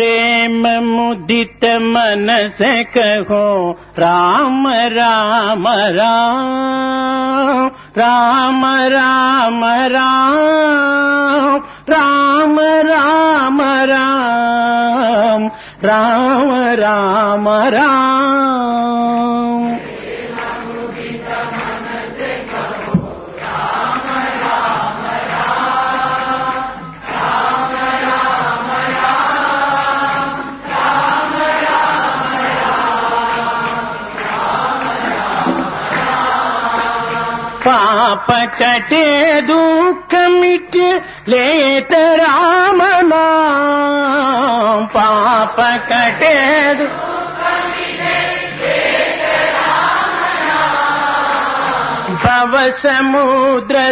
प्रेम मुदित मन कहो राम राम राम राम राम राम राम राम राम राम राम पाप कटे दुःख मिटे लेयते रामना पाप कटे रामना भवसमुद्र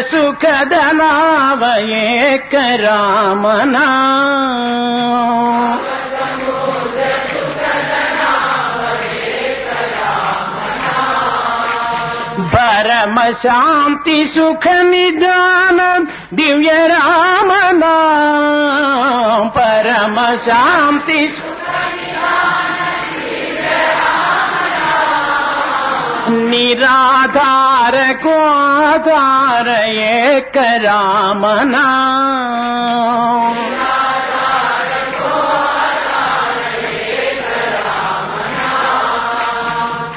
करामना म शान्ति सुख दिव्य रामना परम शान्ति सुख निराधार को एक रामना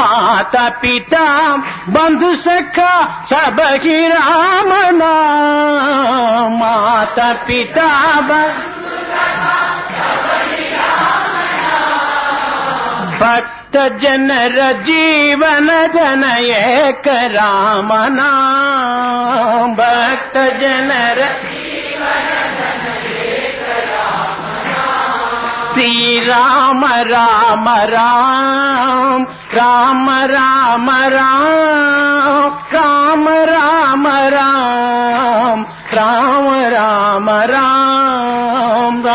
माता पिता बंधु सखा सब ही राम नाम माता पिता भक्त जन रजीवन जन एक राम नाम भक्त जन श्री राम राम राम राम राम राम राम राम राम राम राम राम राम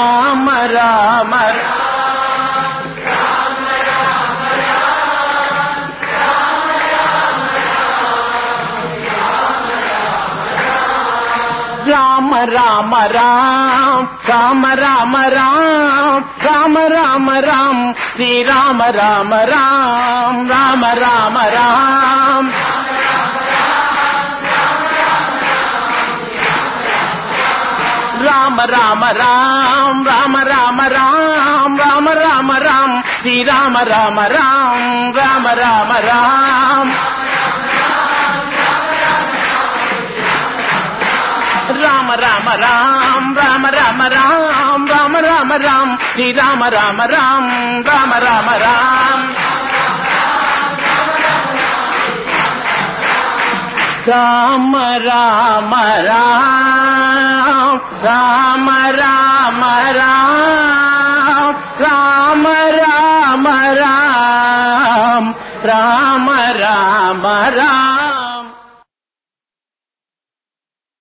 राम राम राम राम రామ రామ రామ రామ రామ రామ శ్రీరామ రామ రామ రామ రామ రామ రామ రామ రామ రామ రామ రామ రామ రామ రామ శ్రీరామ రామ రామ రామ రామ రామ రామ రామ రామ శ్రీ రామ రామ రామ రామ రామ రామ రామ రామ రామ రామ రామ రామ రామ రామ రామ రామ రామ రామ